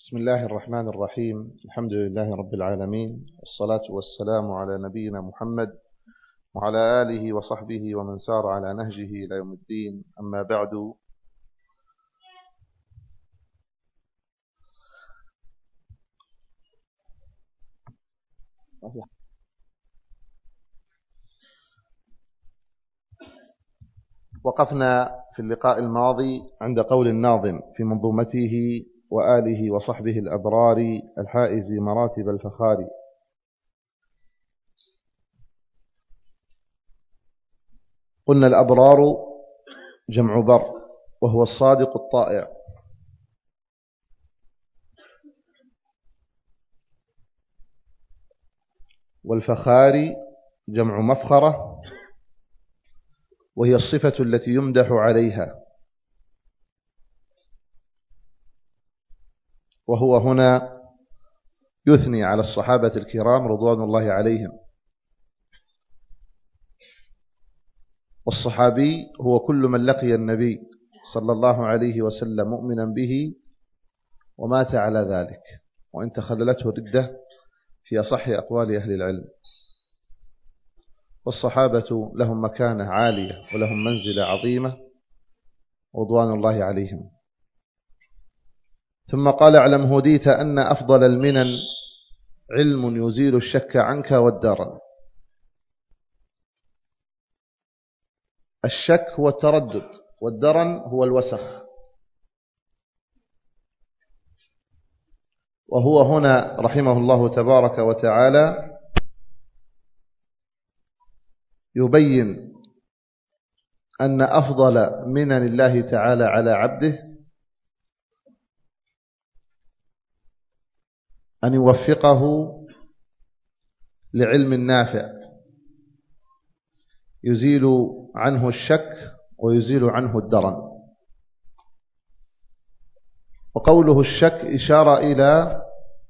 بسم الله الرحمن الرحيم. الحمد لله رب العالمين. والصلاة والسلام على نبينا محمد وعلى آله وصحبه ومن سار على نهجه إلى يوم الدين. أما بعد وقفنا في اللقاء الماضي عند قول الناظم في منظومته وآله وصحبه الأبرار الحائز مراتب الفخار. قلنا الأبرار جمع بر وهو الصادق الطائع. والفخار جمع مفخرة وهي الصفة التي يمدح عليها. وهو هنا يثني على الصحابة الكرام رضوان الله عليهم. والصحابي هو كل من لقي النبي صلى الله عليه وسلم مؤمنا به ومات على ذلك وإن تخللته ردة في أصح أقوال أهل العلم. والصحابة لهم مكانة عالية ولهم منزلة عظيمة رضوان الله عليهم. ثم قال اعلم هديت أن أفضل المنن علم يزيل الشك عنك والدرن الشك هو التردد والدرن هو الوسخ. وهو هنا رحمه الله تبارك وتعالى يبين أن أفضل منن الله تعالى على عبده أن يوفقه لعلم نافع. يزيل عنه الشك ويزيل عنه الدرن. وقوله الشك إشارة إلى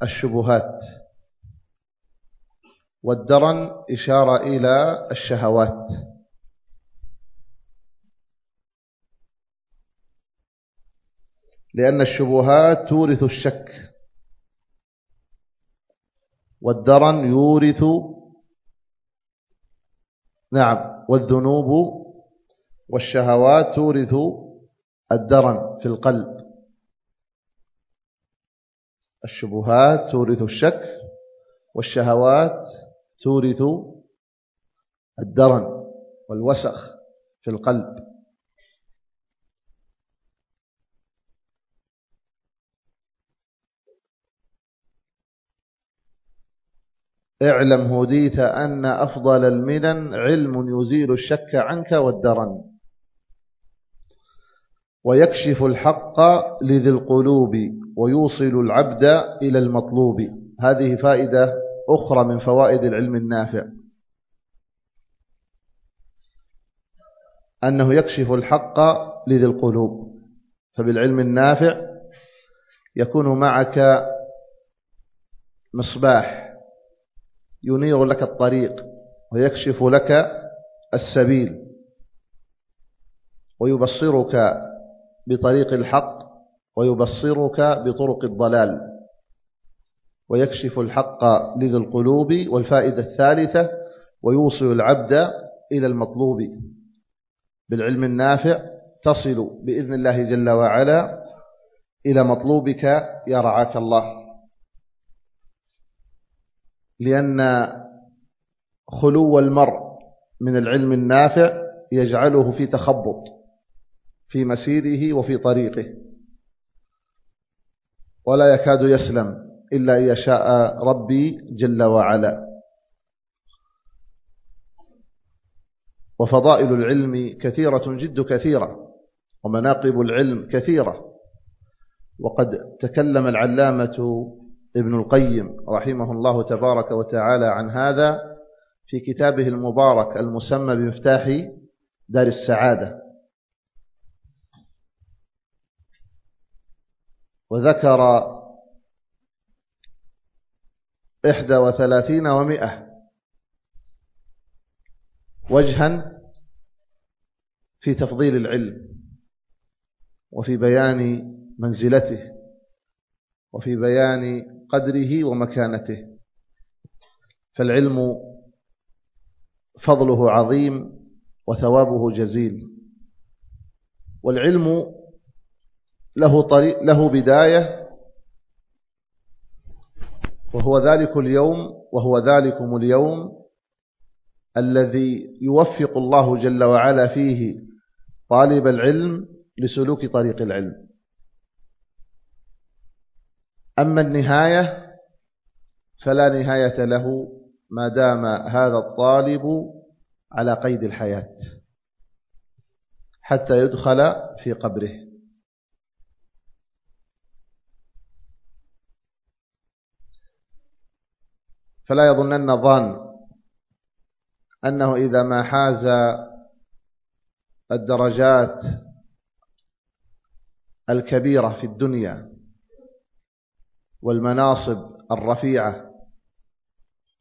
الشبهات. والدرن إشارة إلى الشهوات. لأن الشبهات تورث الشك. والدرن يورث نعم والذنوب والشهوات تورث الدرن في القلب. الشبهات تورث الشك والشهوات تورث الدرن والوسخ في القلب. اعلم هديت أن أفضل المنن علم يزيل الشك عنك والدرن. ويكشف الحق لذي القلوب ويوصل العبد إلى المطلوب. هذه فائدة أخرى من فوائد العلم النافع. أنه يكشف الحق لذي القلوب. فبالعلم النافع يكون معك مصباح ينير لك الطريق ويكشف لك السبيل ويبصرك بطريق الحق ويبصرك بطرق الضلال ويكشف الحق لذي القلوب والفائدة الثالثة ويوصل العبد إلى المطلوب. بالعلم النافع تصل بإذن الله جل وعلا إلى مطلوبك يا رعاك الله. لأن خلو المرء من العلم النافع يجعله في تخبط في مسيره وفي طريقه. ولا يكاد يسلم إلا إن يشاء ربي جل وعلا. وفضائل العلم كثيرة جد كثيرة ومناقب العلم كثيرة. وقد تكلم العلامة ابن القيم رحمه الله تبارك وتعالى عن هذا في كتابه المبارك المسمى بمفتاح دار السعادة. وذكر إحدى وثلاثين ومئة وجها في تفضيل العلم وفي بيان منزلته. وفي بيان قدره ومكانته. فالعلم فضله عظيم وثوابه جزيل. والعلم له طريق له بداية وهو ذلك اليوم وهو ذلكم اليوم الذي يوفق الله جل وعلا فيه طالب العلم لسلوك طريق العلم. أما النهاية فلا نهاية له ما دام هذا الطالب على قيد الحياة حتى يدخل في قبره. فلا يظنن ظان أنه إذا ما حاز الدرجات الكبيرة في الدنيا والمناصب الرفيعة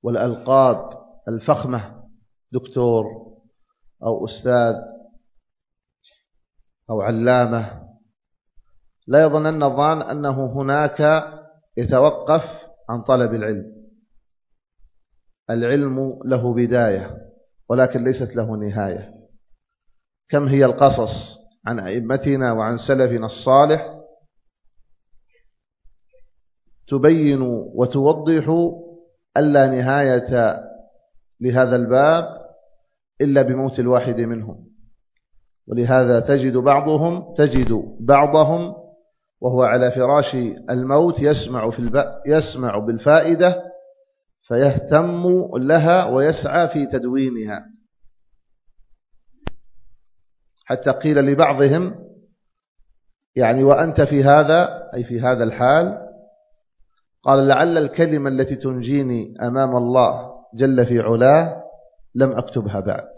والألقاب الفخمة دكتور أو أستاذ أو علامة. لا يظنن الظان أنه هناك يتوقف عن طلب العلم. العلم له بداية ولكن ليست له نهاية. كم هي القصص عن أئمتنا وعن سلفنا الصالح تبين وتوضح ألا نهاية لهذا الباب إلا بموت الواحد منهم. ولهذا تجد بعضهم تجد بعضهم وهو على فراش الموت يسمع في الب... يسمع بالفائدة فيهتم لها ويسعى في تدوينها. حتى قيل لبعضهم يعني وأنت في هذا أي في هذا الحال قال لعل الكلمة التي تنجيني أمام الله جل في علاه لم أكتبها بعد.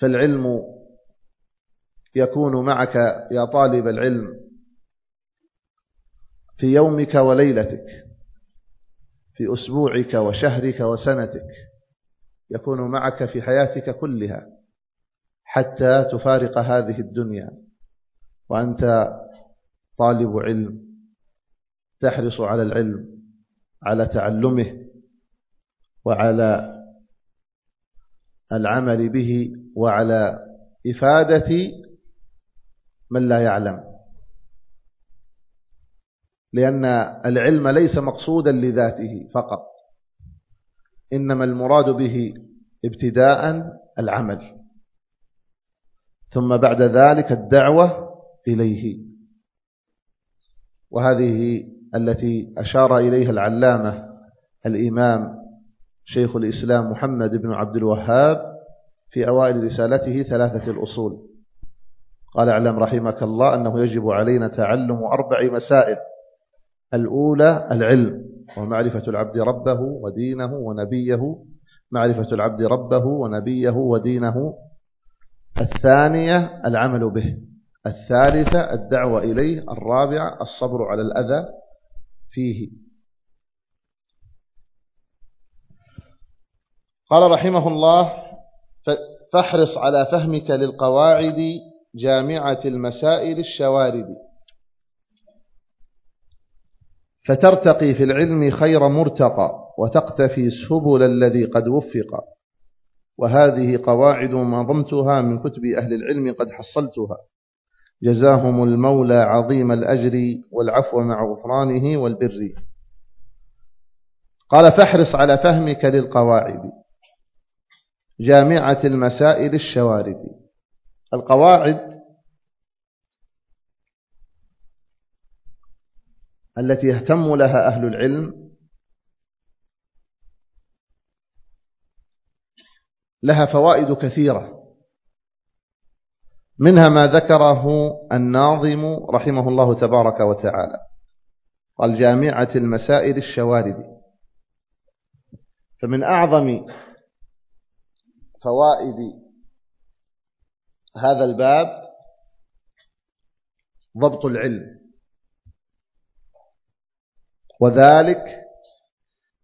فالعلم يكون معك يا طالب العلم في يومك وليلتك في أسبوعك وشهرك وسنتك يكون معك في حياتك كلها حتى تفارق هذه الدنيا. وأنت طالب علم تحرص على العلم على تعلمه وعلى العمل به وعلى إفادة من لا يعلم. لأن العلم ليس مقصودا لذاته فقط إنما المراد به ابتداء العمل ثم بعد ذلك الدعوة إليه. وهذه التي أشار إليها العلامة الإمام شيخ الإسلام محمد بن عبد الوهاب في أوائل رسالته ثلاثة الأصول. قال أعلم رحمك الله أنه يجب علينا تعلم أربع مسائل. الأولى العلم ومعرفة العبد ربه ودينه ونبيه معرفة العبد ربه ونبيه ودينه. الثانية العمل به. الثالثة الدعوة إليه الرابعة الصبر على الأذى فيه. قال رحمه الله فاحرص على فهمك للقواعد جامعة المسائل الشوارد. فترتقي في العلم خير مرتقى وتقتفي سبل الذي قد وفق. وهذه قواعد ما ضمتها من كتب أهل العلم قد حصلتها. جزاهم المولى عظيم الأجر والعفو مع غفرانه والبر. قال فاحرص على فهمك للقواعد. جامعة المسائل الشوارد. القواعد التي يهتم لها أهل العلم لها فوائد كثيرة. منها ما ذكره الناظم رحمه الله تبارك وتعالى قال جامعة المسائل الشوارد. فمن أعظم فوائد هذا الباب ضبط العلم وذلك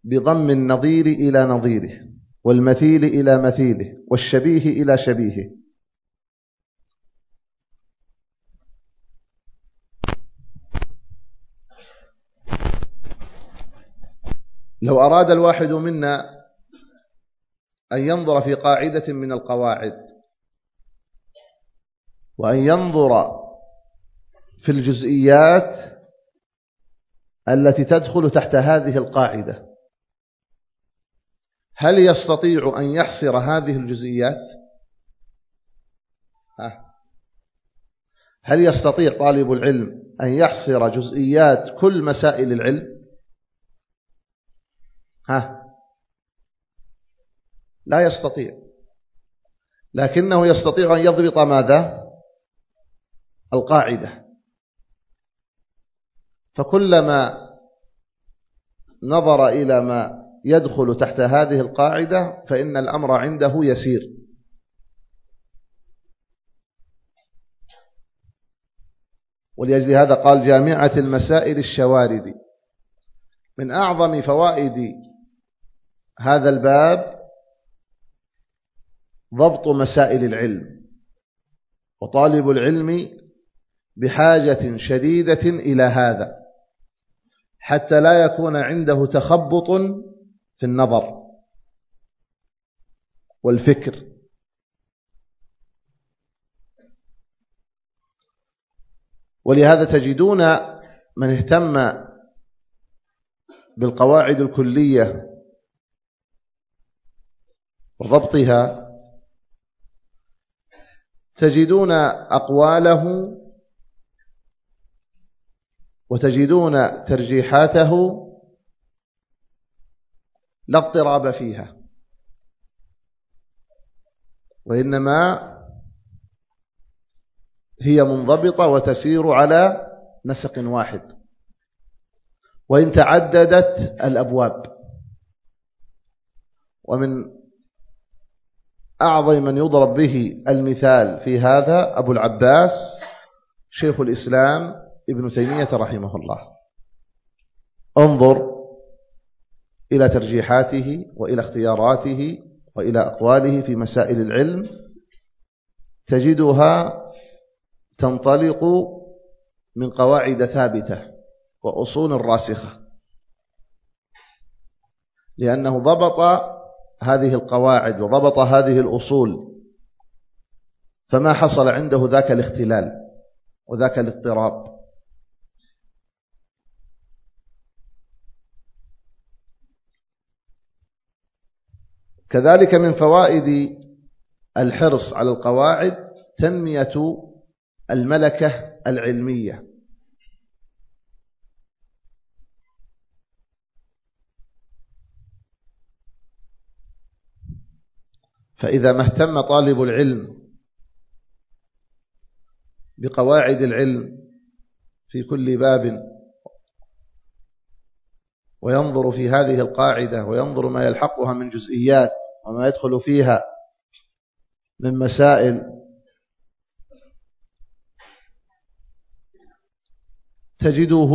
بضم النظير إلى نظيره والمثيل إلى مثيله والشبيه إلى شبيهه. لو أراد الواحد منا أن ينظر في قاعدة من القواعد وأن ينظر في الجزئيات التي تدخل تحت هذه القاعدة هل يستطيع أن يحصر هذه الجزئيات؟ هل يستطيع طالب العلم أن يحصر جزئيات كل مسائل العلم؟ ها. لا يستطيع. لكنه يستطيع أن يضبط ماذا؟ القاعدة. فكلما نظر إلى ما يدخل تحت هذه القاعدة فإن الأمر عنده يسير. ولأجل هذا قال جامعة المسائل الشوارد. من أعظم فوائد هذا الباب ضبط مسائل العلم وطالب العلم بحاجة شديدة إلى هذا حتى لا يكون عنده تخبط في النظر والفكر. ولهذا تجدون من اهتم بالقواعد الكلية وضبطها تجدون أقواله وتجدون ترجيحاته لا اضطراب فيها وإنما هي منضبطة وتسير على نسق واحد. وإن تعددت الأبواب ومن أعظم من يضرب به المثال في هذا أبو العباس شيخ الإسلام ابن تيمية رحمه الله. انظر إلى ترجيحاته وإلى اختياراته وإلى أقواله في مسائل العلم. تجدها تنطلق من قواعد ثابتة وأصول راسخة لأنه ضبط هذه القواعد وضبط هذه الأصول فما حصل عنده ذاك الاختلال وذاك الاضطراب. كذلك من فوائد الحرص على القواعد تنمية الملكة العلمية. فإذا ما اهتم طالب العلم بقواعد العلم في كل باب وينظر في هذه القاعدة وينظر ما يلحقها من جزئيات وما يدخل فيها من مسائل تجده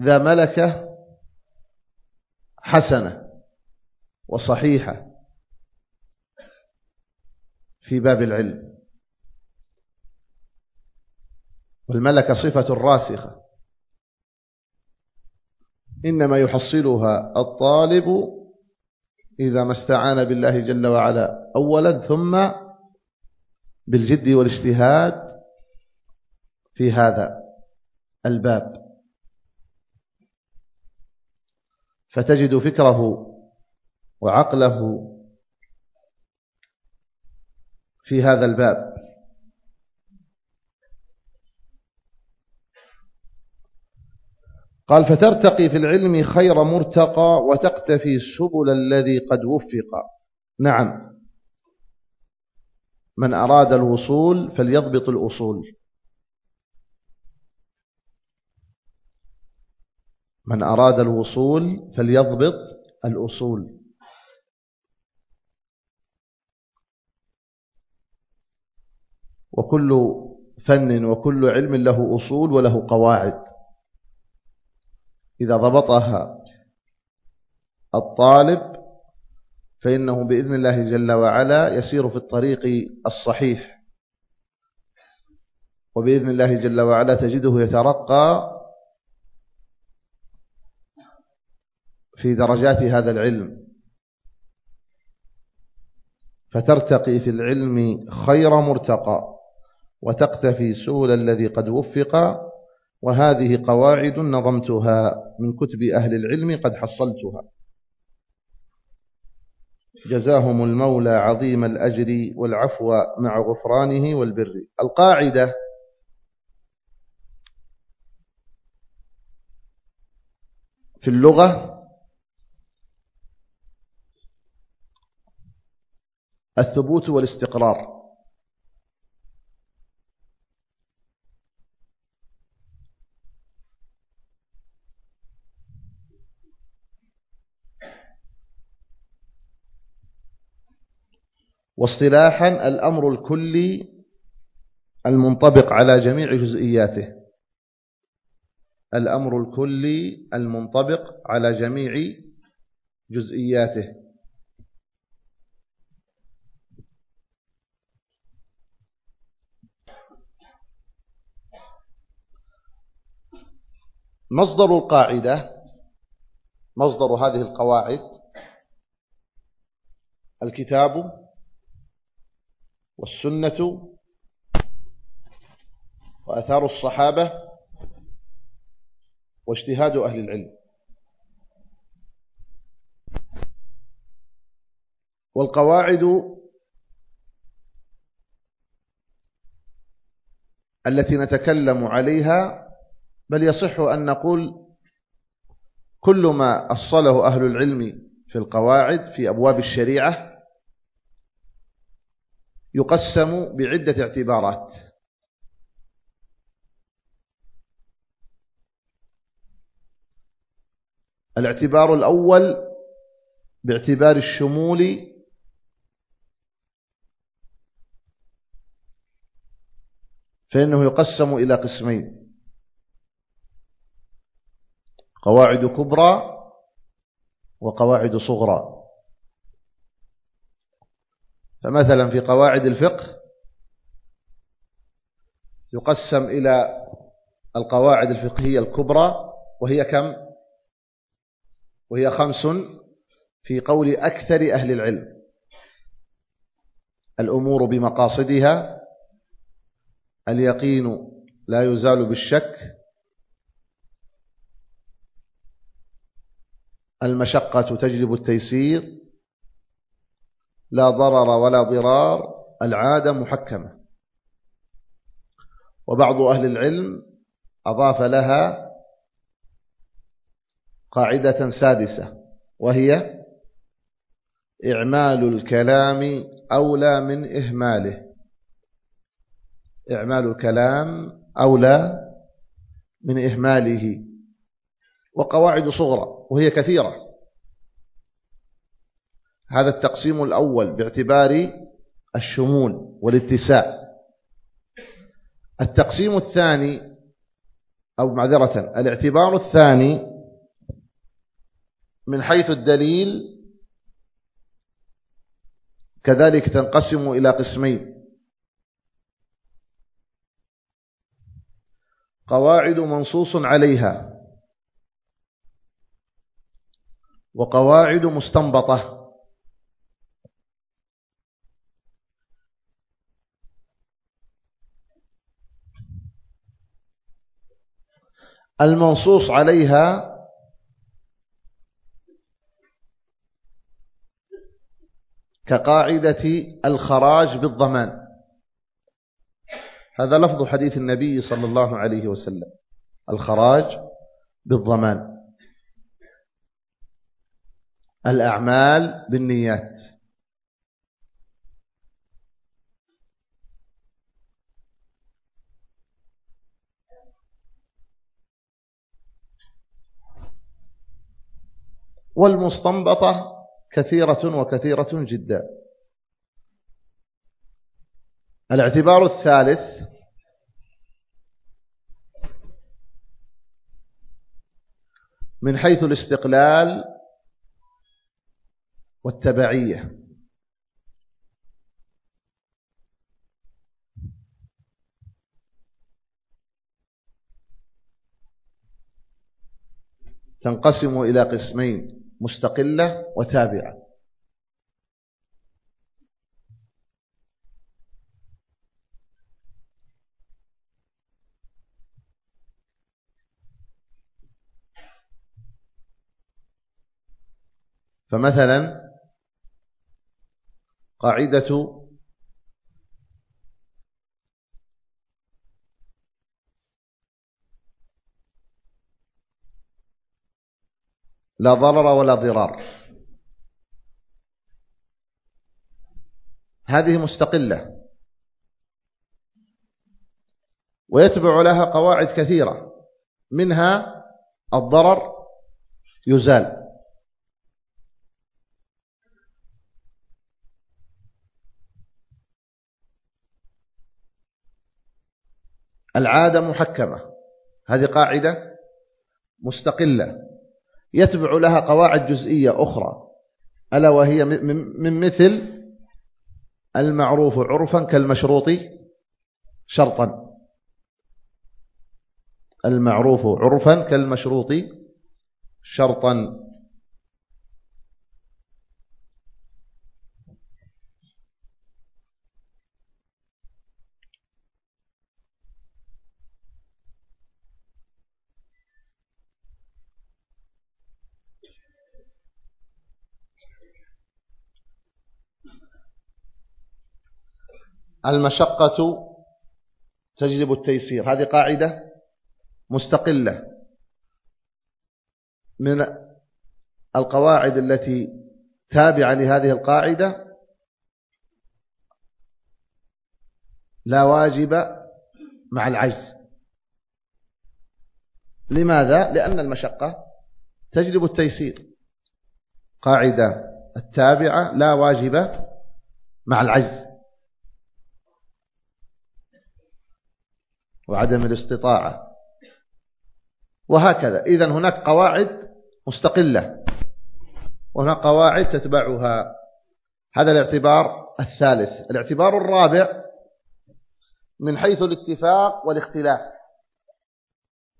ذا ملكة حسنة وصحيحة في باب العلم. والملكة صفة راسخة. إنما يحصلها الطالب إذا ما استعان بالله جل وعلا أولا ثم بالجد والاجتهاد في هذا الباب. فتجد فكره وعقله في هذا الباب. قال فترتقي في العلم خير مرتقى وتقتفي السبل الذي قد وفق. نعم. من أراد الوصول فليضبط الأصول. من أراد الوصول فليضبط الأصول. وكل فن وكل علم له أصول وله قواعد. إذا ضبطها الطالب فإنه بإذن الله جل وعلا يسير في الطريق الصحيح. وبإذن الله جل وعلا تجده يترقى في درجات هذا العلم. فترتقي في العلم خير مرتقى وتقتفي سول الذي قد وفق وهذه قواعد نظمتها من كتب أهل العلم قد حصلتها. جزاهم المولى عظيم الأجر والعفو مع غفرانه والبر. القاعدة في اللغة الثبوت والاستقرار. واصطلاحا الأمر الكلي المنطبق على جميع جزئياته. الأمر الكلي المنطبق على جميع جزئياته. مصدر القاعدة مصدر هذه القواعد الكتاب والسنة وأثار الصحابة واجتهاد أهل العلم. والقواعد التي نتكلم عليها بل يصح أن نقول كل ما أصله أهل العلم في القواعد في أبواب الشريعة يقسم بعدة اعتبارات. الاعتبار الأول باعتبار الشمول فإنه يقسم إلى قسمين. قواعد كبرى وقواعد صغرى. فمثلا في قواعد الفقه يقسم إلى القواعد الفقهية الكبرى وهي كم؟ وهي خمس في قول أكثر أهل العلم. الأمور بمقاصدها اليقين لا يزال بالشك المشقة تجلب التيسير لا ضرر ولا ضرار العادة محكمة. وبعض أهل العلم أضاف لها قاعدة سادسة وهي إعمال الكلام أولى من إهماله. إعمال الكلام أولى من إهماله. وقواعد صغرى وهي كثيرة. هذا التقسيم الأول باعتبار الشمول والاتساع. التقسيم الثاني أو معذرة الاعتبار الثاني من حيث الدليل كذلك تنقسم إلى قسمين. قواعد منصوص عليها. وقواعد مستنبطة. المنصوص عليها كقاعدة الخراج بالضمان. هذا لفظ حديث النبي صلى الله عليه وسلم. الخراج بالضمان. الأعمال بالنيات. والمستنبطة كثيرة وكثيرة جدا. الاعتبار الثالث من حيث الاستقلال والتبعية. تنقسم إلى قسمين مستقلة وتابعة. فمثلا قاعدة لا ضرر ولا ضرار. هذه مستقلة. ويتبع لها قواعد كثيرة. منها الضرر يزال. العادة محكمة. هذه قاعدة مستقلة. يتبع لها قواعد جزئية أخرى. ألا وهي من مثل المعروف عرفا كالمشروط شرطا. المعروف عرفا كالمشروط شرطا. المشقة تجلب التيسير. هذه قاعدة مستقلة من القواعد التي تابعة لهذه القاعدة. لا واجب مع العجز. لماذا؟ لأن المشقة تجلب التيسير. قاعدة التابعة لا واجب مع العجز. وعدم الاستطاعة. وهكذا. إذا هناك قواعد مستقلة. وهناك قواعد تتبعها. هذا الاعتبار الثالث. الاعتبار الرابع من حيث الاتفاق والاختلاف.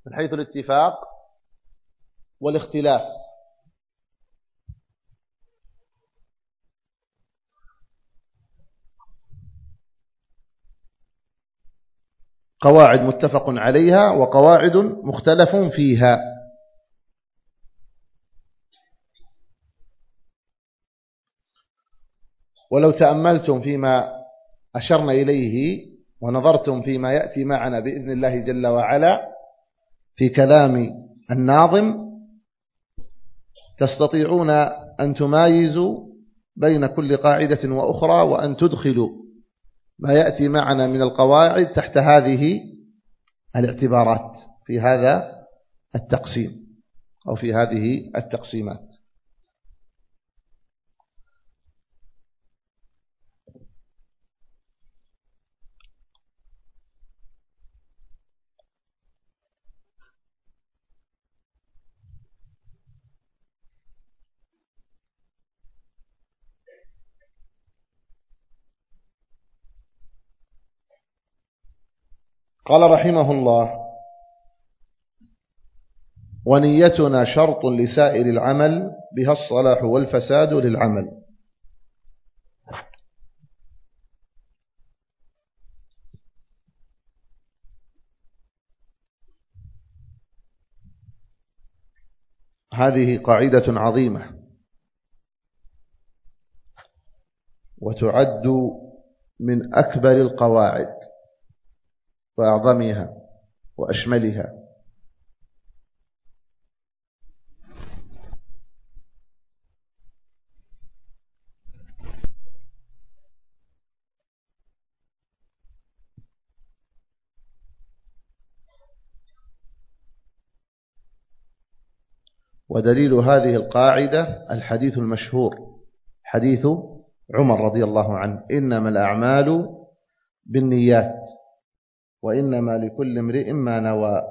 من حيث الاتفاق والاختلاف. قواعد متفق عليها وقواعد مختلف فيها. ولو تأملتم فيما أشرنا إليه ونظرتم فيما يأتي معنا بإذن الله جل وعلا في كلام الناظم تستطيعون أن تمايزوا بين كل قاعدة وأخرى وأن تدخلوا. ما يأتي معنا من القواعد تحت هذه الاعتبارات في هذا التقسيم أو في هذه التقسيمات. قال رحمه الله ونيتنا شرط لسائر العمل بها الصلاح والفساد للعمل. هذه قاعدة عظيمة وتعد من أكبر القواعد. وأعظمها وأشملها. ودليل هذه القاعدة الحديث المشهور حديث عمر رضي الله عنه. إنما الأعمال بالنيات. وإنما لكل امرئ ما نوى.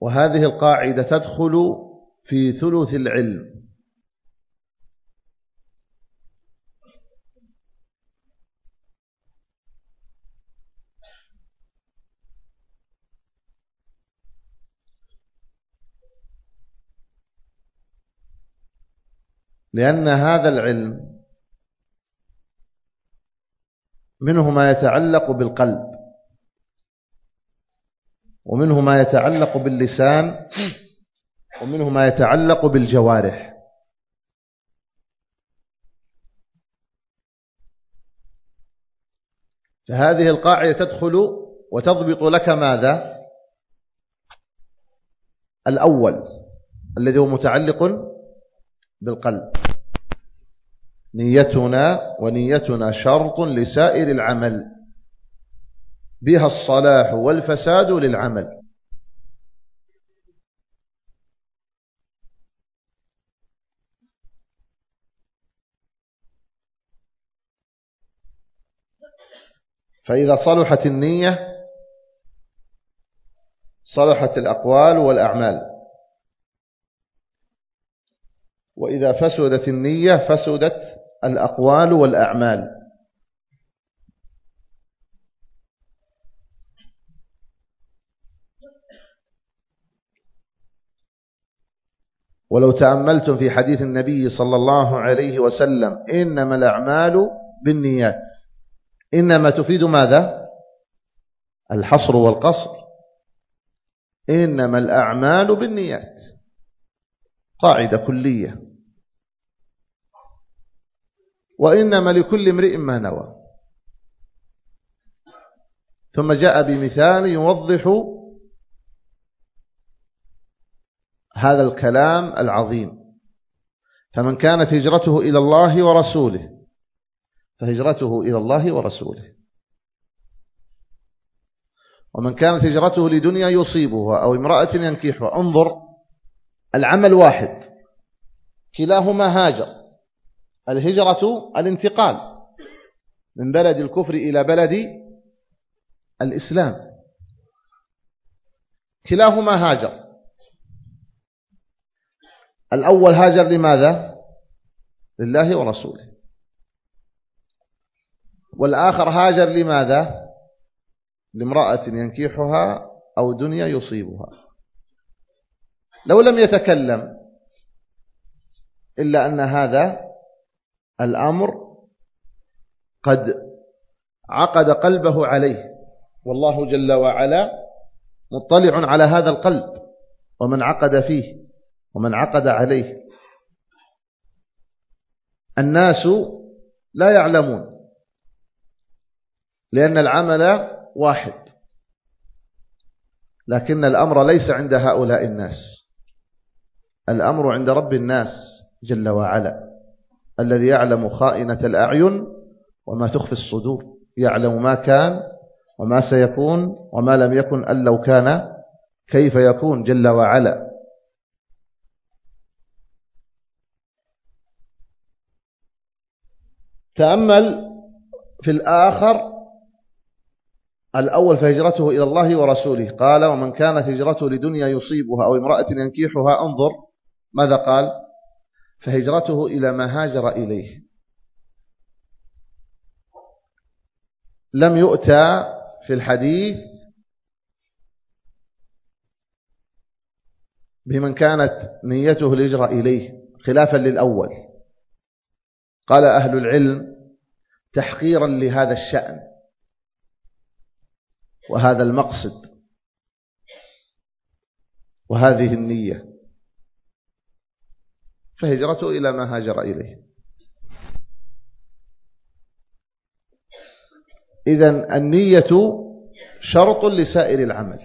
وهذه القاعدة تدخل في ثلث العلم. لأن هذا العلم منه ما يتعلق بالقلب ومنه ما يتعلق باللسان ومنه ما يتعلق بالجوارح. فهذه القاعدة تدخل وتضبط لك ماذا؟ الأول الذي هو متعلق بالقلب. نيتنا ونيتنا شرط لسائر العمل. بها الصلاح والفساد للعمل. فإذا صلحت النية صلحت الأقوال والأعمال. وإذا فسدت النية فسدت الأقوال والأعمال. ولو تأملتم في حديث النبي صلى الله عليه وسلم إنما الأعمال بالنيات. إنما تفيد ماذا؟ الحصر والقصر. إنما الأعمال بالنيات. قاعدة كلية. وإنما لكل امرئ ما نوى. ثم جاء بمثال يوضح هذا الكلام العظيم. فمن كانت هجرته إلى الله ورسوله فهجرته إلى الله ورسوله. ومن كانت هجرته لدنيا يصيبها أو امرأة ينكحها انظر العمل واحد كلاهما هاجر. الهجرة الانتقال من بلد الكفر إلى بلد الإسلام. كلاهما هاجر. الأول هاجر لماذا؟ لله ورسوله. والآخر هاجر لماذا؟ لامرأة ينكيحها أو دنيا يصيبها. لو لم يتكلم إلا أن هذا الأمر قد عقد قلبه عليه. والله جل وعلا مطلع على هذا القلب. ومن عقد فيه ومن عقد عليه. الناس لا يعلمون لأن العمل واحد. لكن الأمر ليس عند هؤلاء الناس. الأمر عند رب الناس جل وعلا. الذي يعلم خائنة الأعين وما تخفي الصدور يعلم ما كان وما سيكون وما لم يكن أن لو كان كيف يكون جل وعلا. تأمل في الآخر الأول فهجرته إلى الله ورسوله قال ومن كانت هجرته لدنيا يصيبها أو امرأة ينكيحها انظر ماذا قال؟ فهجرته إلى ما هاجر إليه. لم يؤتى في الحديث بمن كانت نيته الهجرة إليه خلافا للأول. قال أهل العلم تحقيرا لهذا الشأن وهذا المقصد وهذه النية. فهجرته إلى ما هاجر إليه. إذا النية شرط لسائر العمل.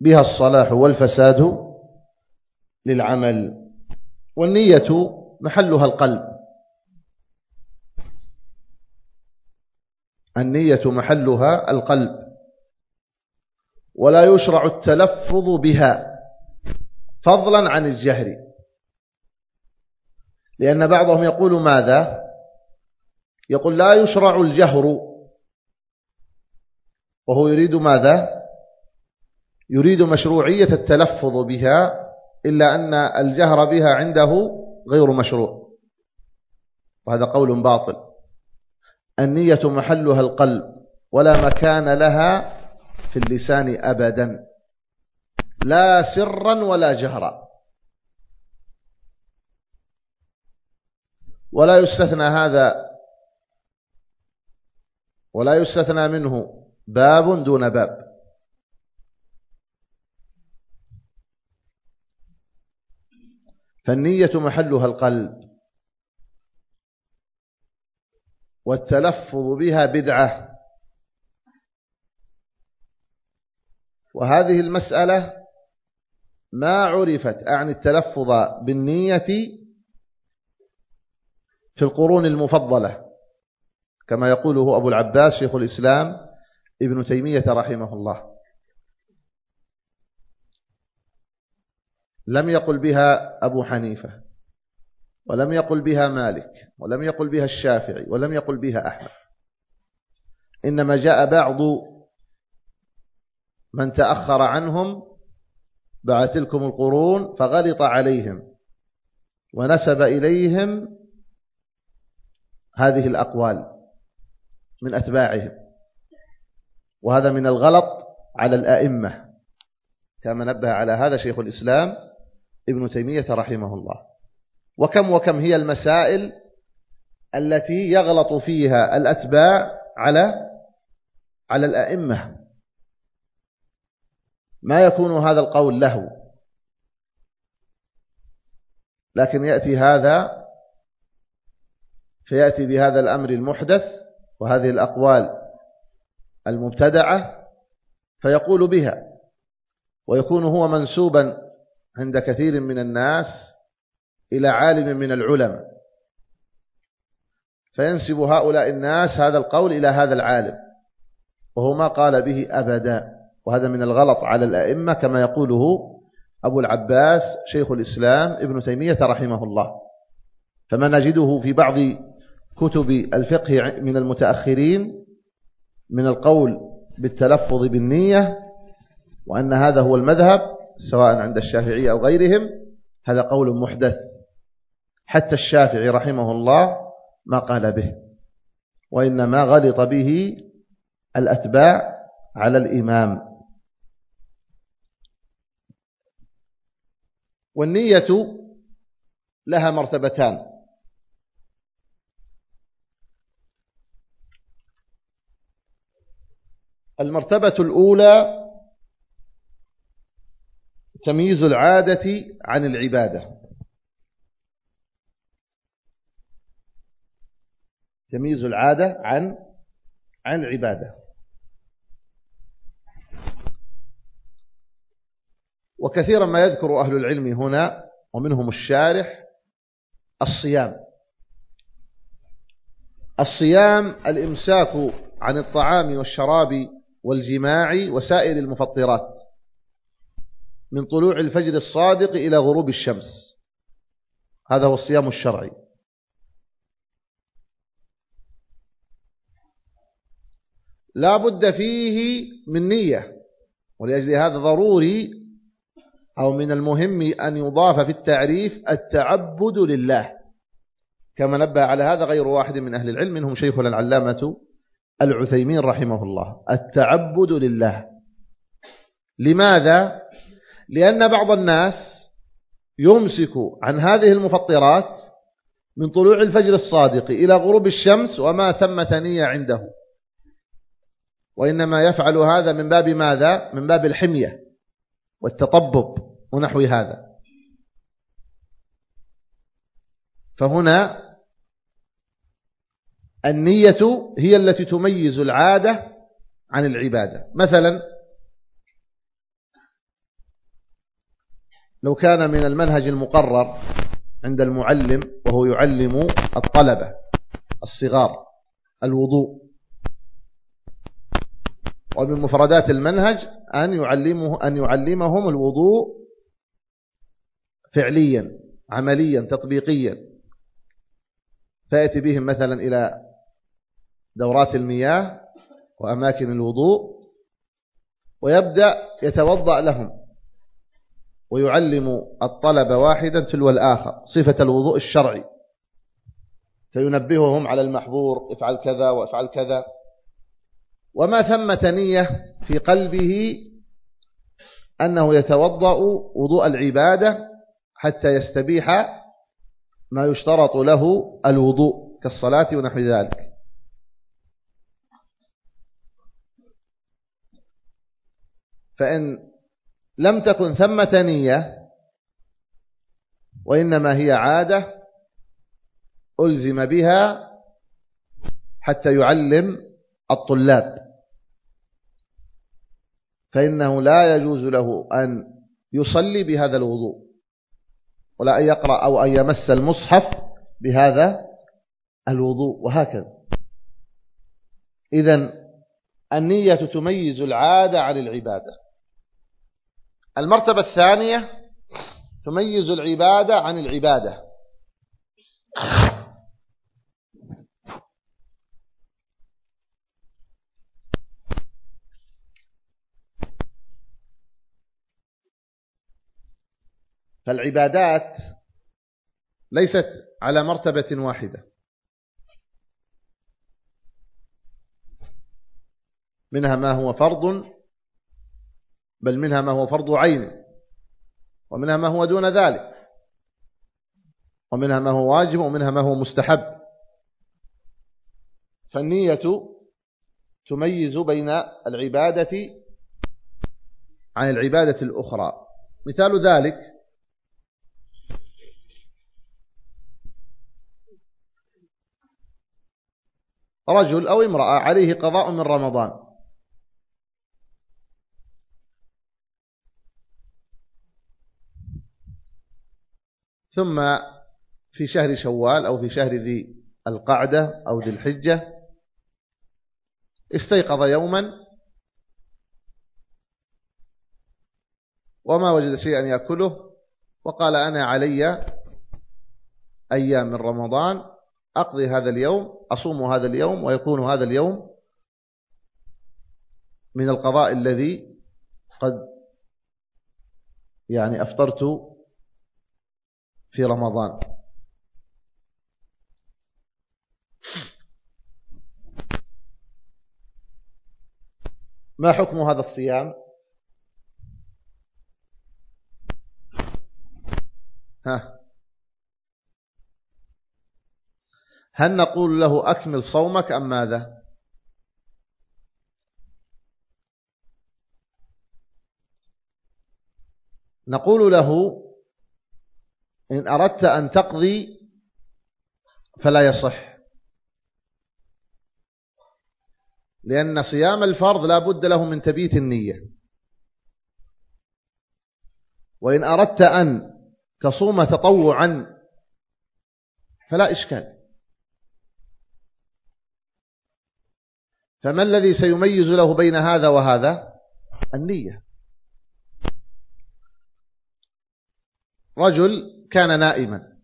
بها الصلاح والفساد للعمل. والنية محلها القلب. النية محلها القلب. ولا يشرع التلفظ بها. فضلا عن الجهر لأن بعضهم يقول ماذا؟ يقول لا يشرع الجهر. وهو يريد ماذا؟ يريد مشروعية التلفظ بها إلا أن الجهر بها عنده غير مشروع. وهذا قول باطل. النية محلها القلب ولا مكان لها في اللسان أبدا. لا سرا ولا جهرا. ولا يستثنى هذا ولا يستثنى منه باب دون باب. فالنية محلها القلب. والتلفظ بها بدعة. وهذه المسألة ما عرفت أعني التلفظ بالنية في القرون المفضلة كما يقوله أبو العباس شيخ الإسلام ابن تيمية رحمه الله. لم يقل بها أبو حنيفة ولم يقل بها مالك ولم يقل بها الشافعي ولم يقل بها أحمد. إنما جاء بعض من تأخر عنهم بعد تلكم القرون فغلط عليهم ونسب إليهم هذه الأقوال من أتباعهم. وهذا من الغلط على الأئمة كما نبه على هذا شيخ الإسلام ابن تيمية رحمه الله. وكم وكم هي المسائل التي يغلط فيها الأتباع على على الأئمة. ما يكون هذا القول له. لكن يأتي هذا فيأتي بهذا الأمر المحدث وهذه الأقوال المبتدعة فيقول بها ويكون هو منسوبا عند كثير من الناس إلى عالم من العلماء. فينسب هؤلاء الناس هذا القول إلى هذا العالم وهو ما قال به أبدا. وهذا من الغلط على الأئمة كما يقوله أبو العباس شيخ الإسلام ابن تيمية رحمه الله. فما نجده في بعض كتب الفقه من المتأخرين من القول بالتلفظ بالنية وأن هذا هو المذهب سواء عند الشافعية أو غيرهم هذا قول محدث. حتى الشافعي رحمه الله ما قال به وإنما غلط به الأتباع على الإمام. والنية لها مرتبتان. المرتبة الأولى تمييز العادة عن العبادة. تمييز العادة عن عن العبادة. وكثيرا ما يذكر أهل العلم هنا ومنهم الشارح الصيام. الصيام الإمساك عن الطعام والشراب والجماع وسائر المفطرات من طلوع الفجر الصادق إلى غروب الشمس. هذا هو الصيام الشرعي. لا بد فيه من نية ولأجل هذا ضروري أو من المهم أن يضاف في التعريف التعبد لله. كما نبه على هذا غير واحد من أهل العلم منهم شيخنا العلامة العثيمين رحمه الله. التعبد لله. لماذا؟ لأن بعض الناس يمسك عن هذه المفطرات من طلوع الفجر الصادق إلى غروب الشمس وما ثمة نية عنده. وإنما يفعل هذا من باب ماذا؟ من باب الحمية والتطبب. ونحو هذا. فهنا النية هي التي تميز العادة عن العبادة. مثلا لو كان من المنهج المقرر عند المعلم وهو يعلم الطلبة الصغار الوضوء. ومن مفردات المنهج أن يعلمه أن يعلمهم الوضوء فعليا عمليا تطبيقيا. فيأتي بهم مثلا إلى دورات المياه وأماكن الوضوء ويبدأ يتوضأ لهم ويعلم الطلب واحدا تلو الآخر صفة الوضوء الشرعي. فينبههم على المحظور افعل كذا وافعل كذا. وما ثمة نية في قلبه أنه يتوضأ وضوء العبادة حتى يستبيح ما يشترط له الوضوء كالصلاة ونحو ذلك. فإن لم تكن ثمة نية وإنما هي عادة ألزم بها حتى يعلم الطلاب. فإنه لا يجوز له أن يصلي بهذا الوضوء. ولا أن يقرأ أو أن يمس المصحف بهذا الوضوء وهكذا. إذا النية تميز العادة عن العبادة. المرتبة الثانية تميز العبادة عن العبادة. فالعبادات ليست على مرتبة واحدة. منها ما هو فرض بل منها ما هو فرض عين ومنها ما هو دون ذلك ومنها ما هو واجب ومنها ما هو مستحب. فالنية تميز بين العبادة عن العبادة الأخرى. مثال ذلك رجل أو امرأة عليه قضاء من رمضان. ثم في شهر شوال أو في شهر ذي القعدة أو ذي الحجة استيقظ يوما. وما وجد شيئا يأكله. وقال أنا علي أيام من رمضان. أقضي هذا اليوم أصوم هذا اليوم ويكون هذا اليوم من القضاء الذي قد يعني أفطرت في رمضان. ما حكم هذا الصيام؟ ها. هل نقول له أكمل صومك أم ماذا؟ نقول له إن أردت أن تقضي فلا يصح. لأن صيام الفرض لا بد له من تبيت النية. وإن أردت أن تصوم تطوعا فلا إشكال. فما الذي سيميز له بين هذا وهذا؟ النية. رجل كان نائما.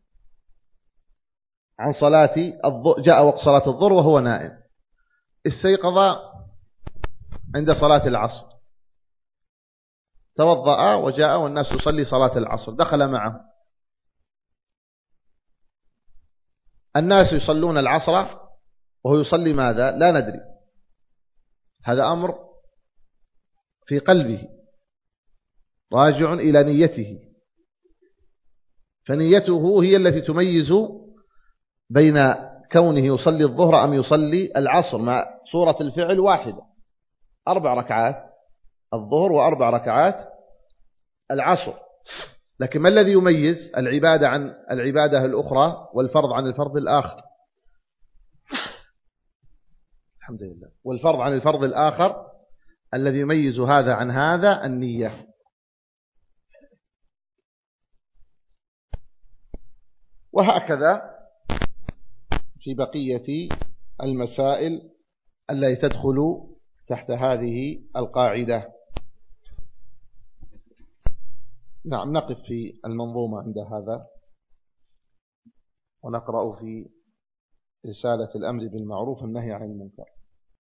عن صلاة الظهر جاء وقت صلاة الظهر وهو نائم. استيقظ عند صلاة العصر. توضأ وجاء والناس يصلي صلاة العصر. دخل معه. الناس يصلون العصر وهو يصلي ماذا؟ لا ندري. هذا أمر في قلبه راجع إلى نيته. فنيته هي التي تميز بين كونه يصلي الظهر أم يصلي العصر مع صورة الفعل واحدة. أربع ركعات الظهر وأربع ركعات العصر. لكن ما الذي يميز؟ العبادة عن العبادة الأخرى والفرض عن الفرض الآخر. الحمد لله. والفرض عن الفرض الآخر الذي يميز هذا عن هذا النية. وهكذا في بقية المسائل التي تدخل تحت هذه القاعدة. نعم نقف في المنظومة عند هذا. ونقرأ في رسالة الأمر بالمعروف النهي عن المنكر.